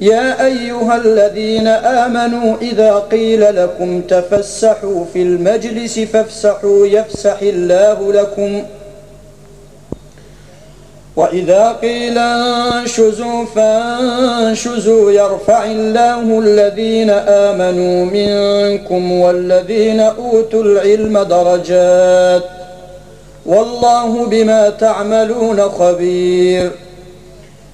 يا أيها الذين آمنوا إذا قيل لكم تفسحوا في المجلس فافسحوا يفسح الله لكم. وإذا قيل انشزوا فانشزوا يرفع الله الذين آمنوا منكم والذين أوتوا العلم درجات. والله بما تعملون خبير.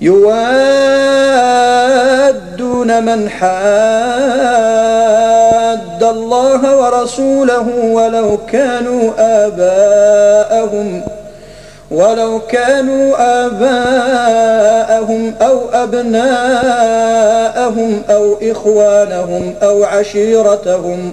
يوادون من حاد الله ورسوله ولو كانوا آباءهم ولو كانوا آباءهم أو أبناءهم أو إخوانهم أو عشيرتهم.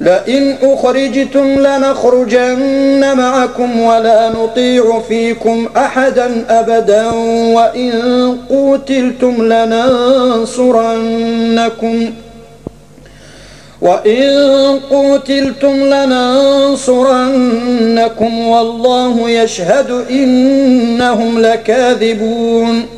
لئن أخرجتم لنخرجن معكم ولا نطيع فيكم أحدا أبدا وإن قوتلتم لننصرنكم وإن قتلتم لننصرنكم والله يشهد إنهم لكاذبون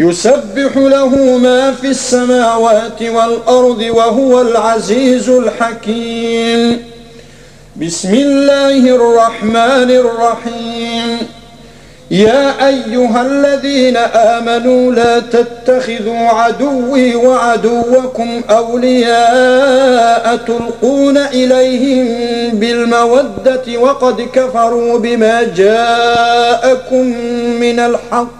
يسبح له ما في السماوات والأرض وهو العزيز الحكيم. بسم الله الرحمن الرحيم. يا أيها الذين آمنوا لا تتخذوا عدوي وعدوكم أولياء تلقون إليهم بالمودة وقد كفروا بما جاءكم من الحق.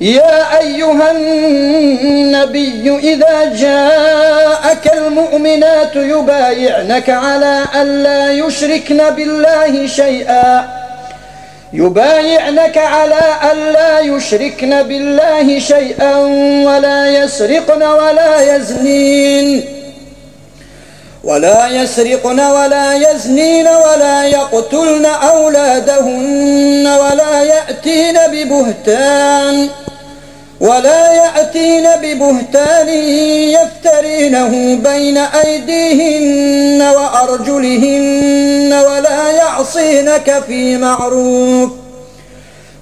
يا أيها النبي إذا جاءك المؤمنات يبايعنك على أن لا يشركن بالله شيئا. يبايعنك على أن لا يشركن بالله شيئا ولا يسرقن ولا يزنين. ولا يسرقن ولا يزنين ولا يقتلن أولادهن ولا يأتين ببهتان ولا يأتين ببهتان يفترينه بين أيديهن وأرجلهن ولا يعصينك في معروف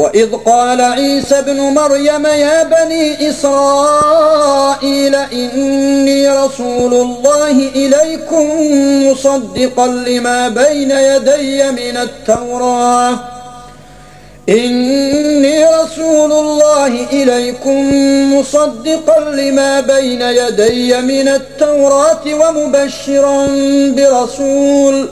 وإذ قال عيسى ابن مريم يا بني إسرائيل إني رسول الله إليكم مصدقا لما بين يدي من التوراة. إني رسول الله إليكم مصدقا لما بين يدي من التوراة ومبشرا برسول.